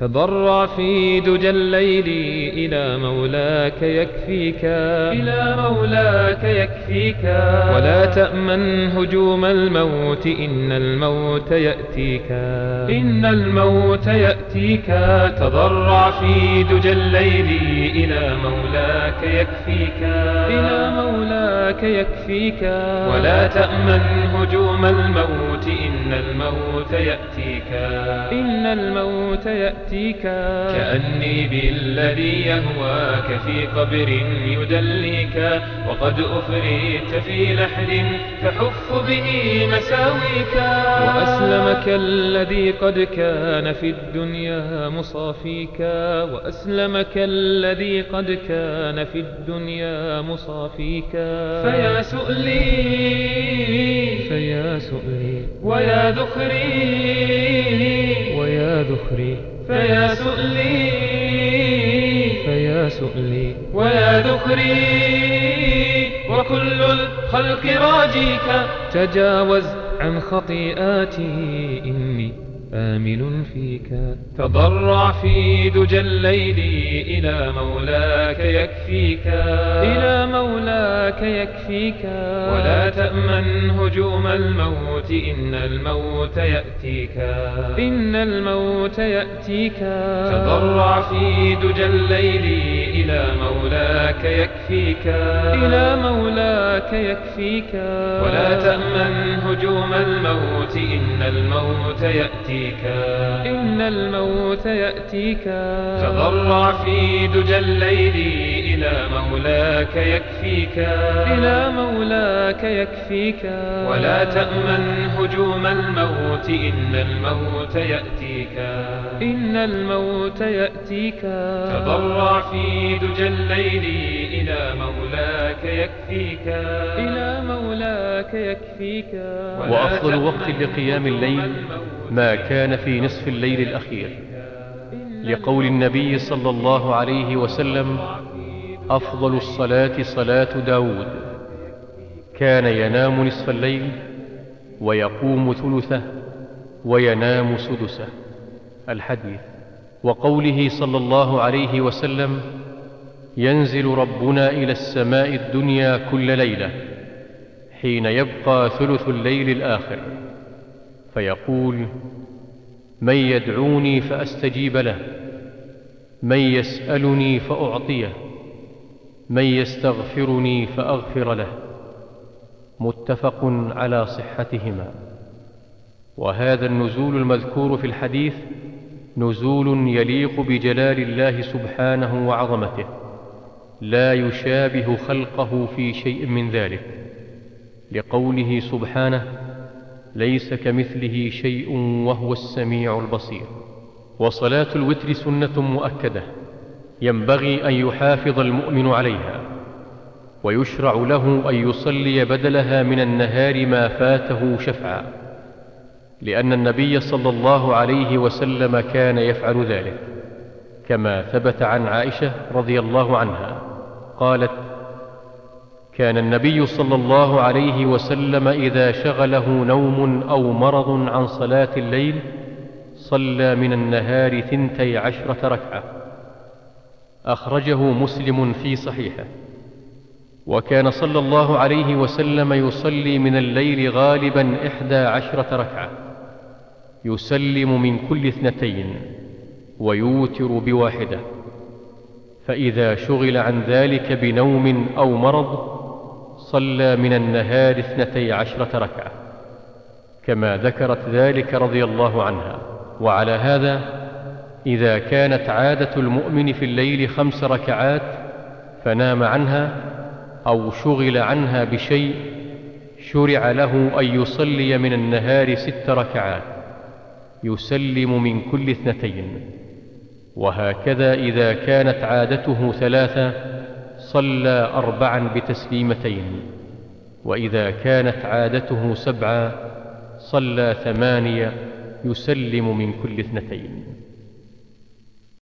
تضرع في دجى الليل إلى مولاك يكفيك. إلى مولاك يكفيك. ولا تأمن هجوم الموت إن الموت يأتيك. إن الموت يأتيك. تضرع في دجى الليل إلى مولاك يكفيك. إلى مولاك يكفيك. ولا تأمن هجوم الموت إن الموت يأتيك. إن الموت يأتيك. كأني بالذي يهواك في قبر يدليك وقد أفريت في لحد تحف به مساويك. وأسلمك الذي قد كان في الدنيا مصافيك. وأسلمك الذي قد كان في الدنيا مصافيك. فيا سؤلي. فيا سؤلي. ويا ذخري. ويا ذخري. فيا سؤلي فيا سؤلي. ويا ذخري وكل الخلق راجيك. تجاوز عن خطيئاتي إني آمل فيك. تضرع في دجى الليل إلى مولاك يكفيك. إلى مولاك يكفيك. ولا تأمن هجوم الموت إن الموت يأتيك. إن الموت يأتيك. تضرع في دجى الليل إلى مولاك يكفيك. إلى مولاك يكفيك. ولا تأمن هجوم الموت إن الموت يأتيك. إن الموت يأتيك. تضرع في دجى الليل إلى مولاك يكفيك. إلى مولاك يكفيك. ولا تأمن هجوم الموت إن الموت يأتيك. إن الموت يأتيك. تضرع في دجى الليل إلى مولاك يكفيك. إلى مولاك يكفيك. وأفضل وقت لقيام الليل ما كان في نصف الليل الأخير. لقول النبي صلى الله عليه وسلم أفضل الصلاة صلاة داود. كان ينام نصف الليل ويقوم ثلثه وينام سدسه. الحديث وقوله صلى الله عليه وسلم ينزل ربنا إلى السماء الدنيا كل ليلة حين يبقى ثلث الليل الآخر. فيقول من يدعوني فأستجيب له من يسألني فأعطيه. من يستغفرني فأغفر له. متفق على صحتهما. وهذا النزول المذكور في الحديث نزول يليق بجلال الله سبحانه وعظمته لا يشابه خلقه في شيء من ذلك لقوله سبحانه ليس كمثله شيء وهو السميع البصير. وصلاة الوتر سنة مؤكدة. ينبغي أن يحافظ المؤمن عليها ويشرع له أن يصلي بدلها من النهار ما فاته شفعا لأن النبي صلى الله عليه وسلم كان يفعل ذلك كما ثبت عن عائشة رضي الله عنها قالت كان النبي صلى الله عليه وسلم إذا شغله نوم أو مرض عن صلاة الليل صلى من النهار ثنتي عشرة ركعة. أخرجه مسلم في صحيحه. وكان صلى الله عليه وسلم يصلي من الليل غالبا إحدى عشرة ركعة. يسلم من كل اثنتين ويوتر بواحدة. فإذا شغل عن ذلك بنوم أو مرض صلى من النهار اثنتي عشرة ركعة. كما ذكرت ذلك رضي الله عنها. وعلى هذا إذا كانت عادة المؤمن في الليل خمس ركعات فنام عنها أو شغل عنها بشيء شرع له أن يصلي من النهار ست ركعات يسلم من كل اثنتين. وهكذا إذا كانت عادته ثلاثة صلى أربعا بتسليمتين. وإذا كانت عادته سبعا صلى ثمانية يسلم من كل اثنتين.